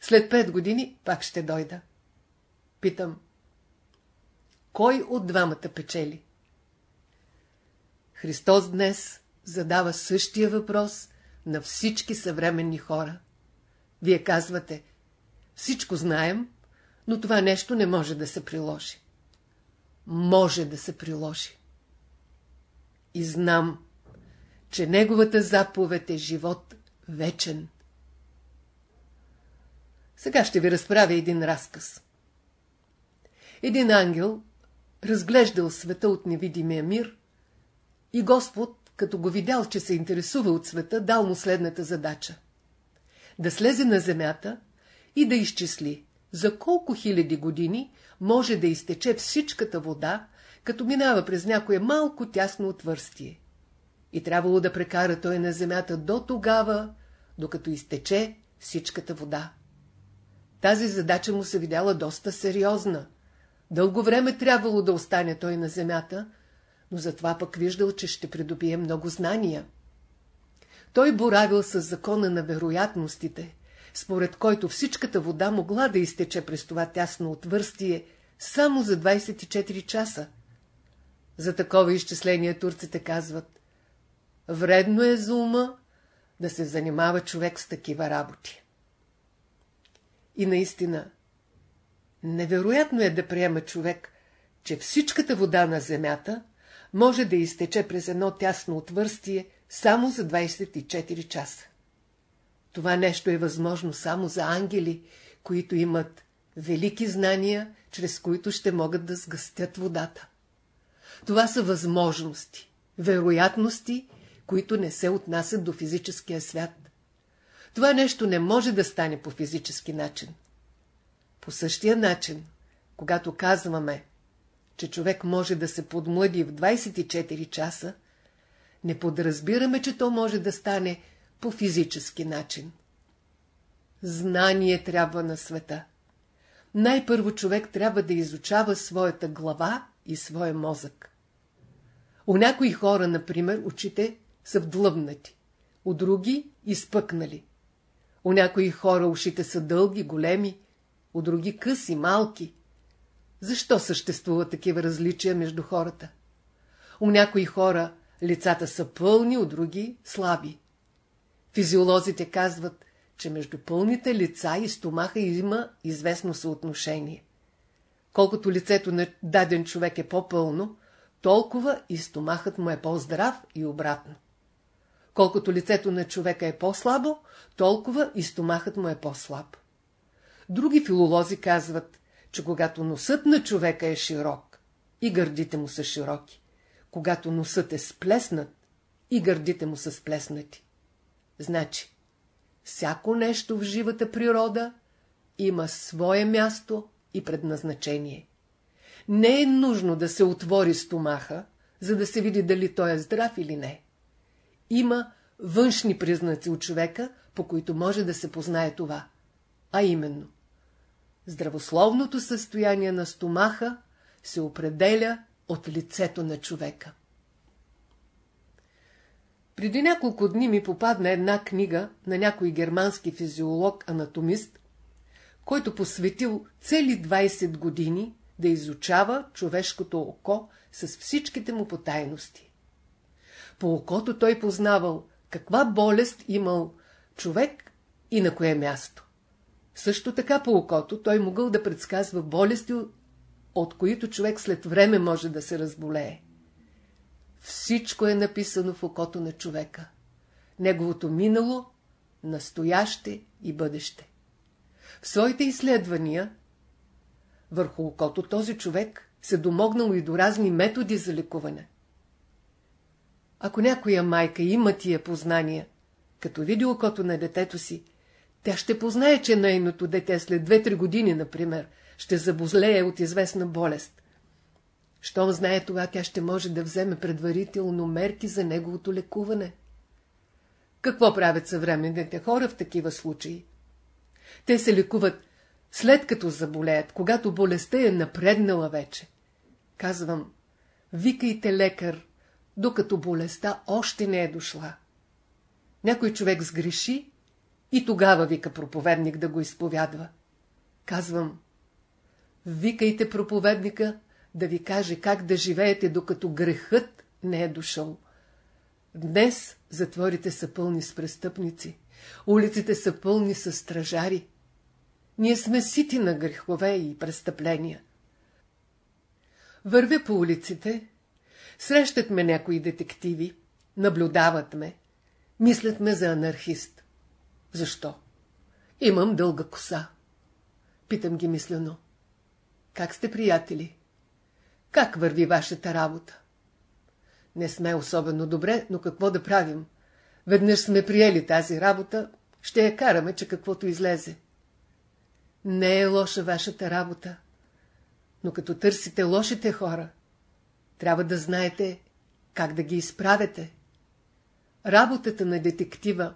След пет години пак ще дойда. Питам. Кой от двамата печели? Христос днес задава същия въпрос на всички съвременни хора. Вие казвате, всичко знаем, но това нещо не може да се приложи. Може да се приложи. И знам, че неговата заповед е живот вечен. Сега ще ви разправя един разказ. Един ангел разглеждал света от невидимия мир и Господ, като го видял, че се интересува от света, дал му следната задача. Да слезе на земята и да изчисли за колко хиляди години може да изтече всичката вода, като минава през някое малко тясно отвърстие. И трябвало да прекара той на земята до тогава, докато изтече всичката вода. тази задача му се видяла доста сериозна. Дълго време трябвало да остане той на земята, но затова пък виждал, че ще придобие много знания. Той боравил с закона на вероятностите, според който всичката вода могла да изтече през това тясно отвърстие само за 24 часа. За такова изчисление турците казват Вредно е за ума да се занимава човек с такива работи. И наистина, невероятно е да приема човек, че всичката вода на земята може да изтече през едно тясно отвърстие само за 24 часа. Това нещо е възможно само за ангели, които имат велики знания, чрез които ще могат да сгъстят водата. Това са възможности, вероятности, които не се отнасят до физическия свят. Това нещо не може да стане по физически начин. По същия начин, когато казваме, че човек може да се подмлади в 24 часа, не подразбираме, че то може да стане по физически начин. Знание трябва на света. Най-първо човек трябва да изучава своята глава и своя мозък. У някои хора, например, очите са вдлъбнати, у други изпъкнали. У някои хора ушите са дълги, големи, у други къси, малки. Защо съществуват такива различия между хората? У някои хора лицата са пълни, у други слаби. Физиолозите казват, че между пълните лица и стомаха има известно съотношение. Колкото лицето на даден човек е по-пълно, толкова и стомахът му е по-здрав и обратно. Колкото лицето на човека е по-слабо, толкова и стомахът му е по-слаб. Други филолози казват, че когато носът на човека е широк, и гърдите му са широки, когато носът е сплеснат, и гърдите му са сплеснати. Значи, всяко нещо в живата природа има свое място и предназначение. Не е нужно да се отвори стомаха, за да се види дали той е здрав или не. Има външни признаци от човека, по които може да се познае това. А именно, здравословното състояние на стомаха се определя от лицето на човека. Преди няколко дни ми попадна една книга на някой германски физиолог-анатомист, който посветил цели 20 години да изучава човешкото око с всичките му потайности. По окото той познавал каква болест имал човек и на кое място. Също така по окото той могъл да предсказва болести, от които човек след време може да се разболее. Всичко е написано в окото на човека. Неговото минало, настояще и бъдеще. В своите изследвания върху окото този човек се домогнал и до разни методи за лекуване. Ако някоя майка има тия познания, като види окото на детето си, тя ще познае, че нейното дете след 2-3 години, например, ще забозлее от известна болест. Щом знае това, тя ще може да вземе предварително мерки за неговото лекуване. Какво правят съвременните хора в такива случаи? Те се лекуват след като заболеят, когато болестта е напреднала вече. Казвам, викайте лекар, докато болестта още не е дошла. Някой човек сгреши и тогава вика проповедник да го изповядва. Казвам, викайте проповедника да ви каже как да живеете, докато грехът не е дошъл. Днес затворите са пълни с престъпници, улиците са пълни с стражари. Ние сме сити на грехове и престъпления. Вървя по улиците, срещат ме някои детективи, наблюдават ме, мислят ме за анархист. Защо? Имам дълга коса. Питам ги мислено. Как сте, приятели? Как върви вашата работа? Не сме особено добре, но какво да правим? Веднъж сме приели тази работа, ще я караме, че каквото излезе. Не е лоша вашата работа, но като търсите лошите хора, трябва да знаете как да ги изправите. Работата на детектива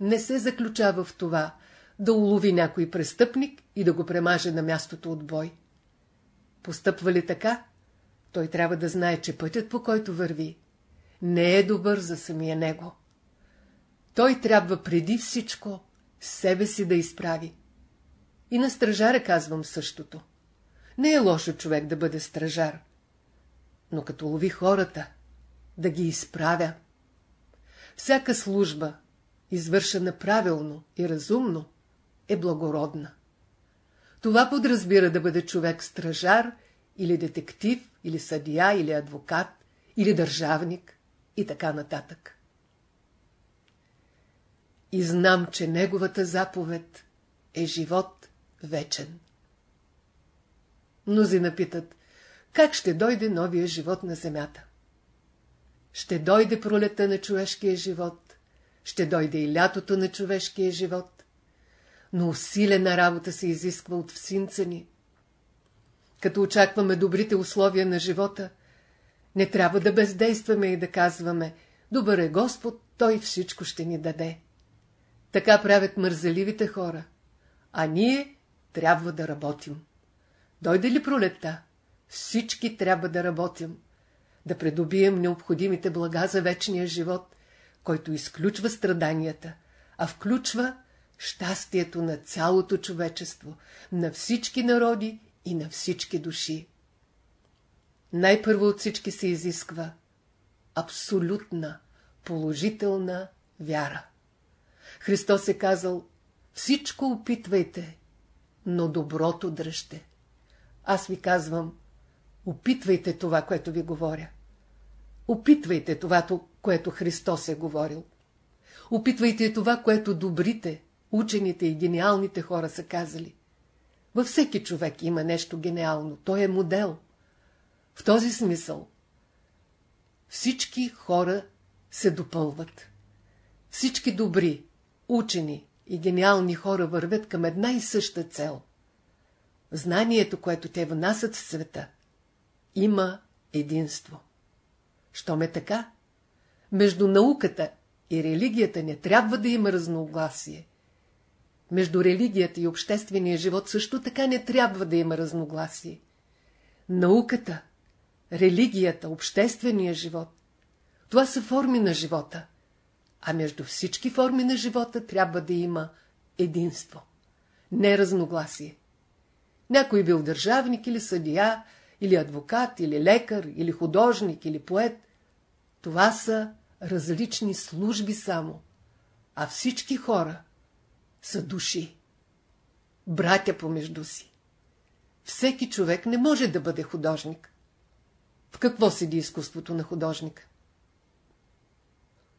не се заключава в това да улови някой престъпник и да го премаже на мястото от бой. Постъпва ли така, той трябва да знае, че пътят по който върви не е добър за самия него. Той трябва преди всичко себе си да изправи. И на стражара казвам същото. Не е лошо човек да бъде стражар, но като лови хората, да ги изправя. Всяка служба, извършена правилно и разумно, е благородна. Това подразбира да бъде човек стражар или детектив, или съдия, или адвокат, или държавник и така нататък. И знам, че неговата заповед е живот вечен. Мнози напитат, как ще дойде новия живот на земята? Ще дойде пролета на човешкия живот, ще дойде и лятото на човешкия живот, но усилена работа се изисква от всинца ни. Като очакваме добрите условия на живота, не трябва да бездействаме и да казваме, добър е Господ, Той всичко ще ни даде. Така правят мързеливите хора, а ние трябва да работим. Дойде ли пролетта, всички трябва да работим, да придобием необходимите блага за вечния живот, който изключва страданията, а включва щастието на цялото човечество, на всички народи и на всички души. Най-първо от всички се изисква абсолютна, положителна вяра. Христос е казал, всичко опитвайте, но доброто дръжте. Аз ви казвам, опитвайте това, което ви говоря. Опитвайте това, което Христос е говорил. Опитвайте това, което добрите, учените и гениалните хора са казали. Във всеки човек има нещо гениално. Той е модел. В този смисъл всички хора се допълват. Всички добри, учени и гениални хора вървят към една и съща цел. Знанието, което те внасят в света, има единство. Щом е така, между науката и религията не трябва да има разногласие. Между религията и обществения живот също така не трябва да има разногласие. Науката, религията, обществения живот – това са форми на живота. А между всички форми на живота трябва да има единство, не разногласие. Някой бил държавник или съдия, или адвокат, или лекар, или художник, или поет. Това са различни служби само, а всички хора са души, братя помежду си. Всеки човек не може да бъде художник. В какво седи изкуството на художника?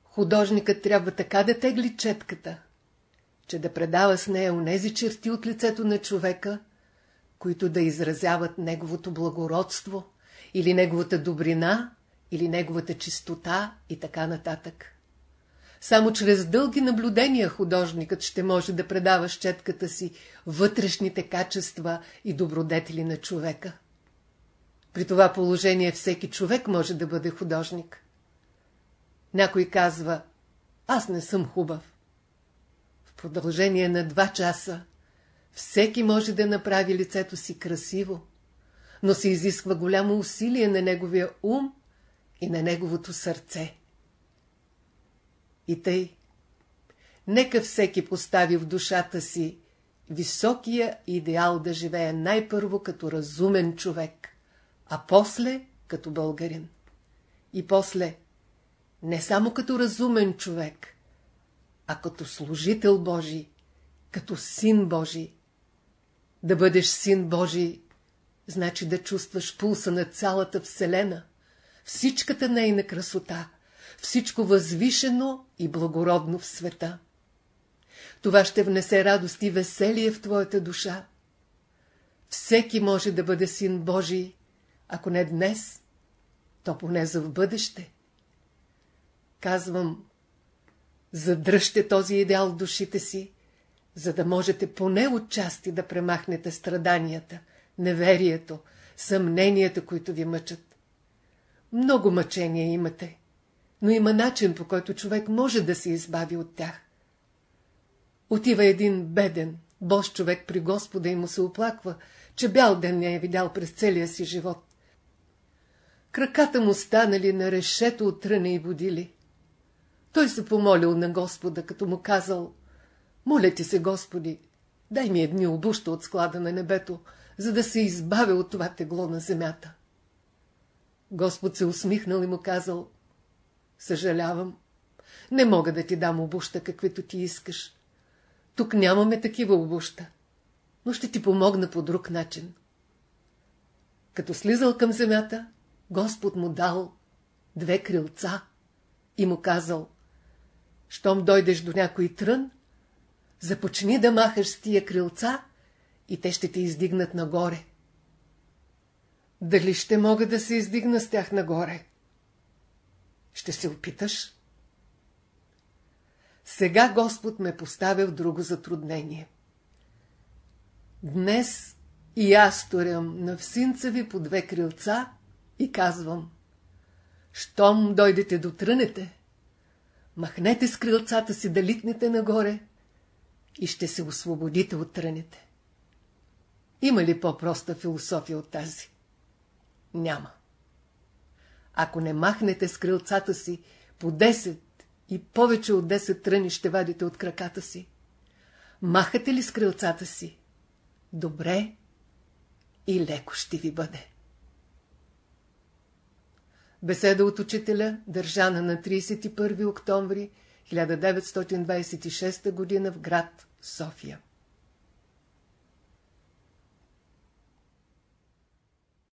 Художникът трябва така да тегли четката, че да предава с нея онези черти от лицето на човека, които да изразяват неговото благородство, или неговата добрина, или неговата чистота и така нататък. Само чрез дълги наблюдения художникът ще може да предава с четката си вътрешните качества и добродетели на човека. При това положение всеки човек може да бъде художник. Някой казва, аз не съм хубав. В продължение на два часа всеки може да направи лицето си красиво, но се изисква голямо усилие на неговия ум и на неговото сърце. И тъй, нека всеки постави в душата си високия идеал да живее най-първо като разумен човек, а после като българин. И после не само като разумен човек, а като служител Божий, като син Божий. Да бъдеш син Божий, значи да чувстваш пулса на цялата Вселена, всичката нейна красота, всичко възвишено и благородно в света. Това ще внесе радост и веселие в твоята душа. Всеки може да бъде син Божий, ако не днес, то поне за в бъдеще. Казвам, задръжте този идеал в душите си, за да можете поне отчасти да премахнете страданията, неверието, съмненията, които ви мъчат. Много мъчения имате, но има начин, по който човек може да се избави от тях. Отива един беден, бос човек при Господа и му се оплаква, че бял ден не е видял през целия си живот. Краката му станали на решето от тръна и водили. Той се помолил на Господа, като му казал, моля ти се, Господи, дай ми едни обуща от склада на небето, за да се избавя от това тегло на земята. Господ се усмихнал и му казал, съжалявам, не мога да ти дам обуща, каквито ти искаш. Тук нямаме такива обуща, но ще ти помогна по друг начин. Като слизал към земята, Господ му дал две крилца и му казал, щом дойдеш до някой трън, започни да махаш с тия крилца и те ще те издигнат нагоре. Дали ще мога да се издигна с тях нагоре? Ще се опиташ? Сега Господ ме поставя в друго затруднение. Днес и аз сторям на всинца ви по две крилца и казвам, щом дойдете до трънете, махнете с крилцата си да литнете нагоре и ще се освободите от тръните. Има ли по-проста философия от тази? Няма. Ако не махнете с крилцата си по 10 и повече от 10 тръни ще вадите от краката си. Махате ли с крилцата си? Добре и леко ще ви бъде. Беседа от учителя, държана на 31 октомври 1926 г. в град София.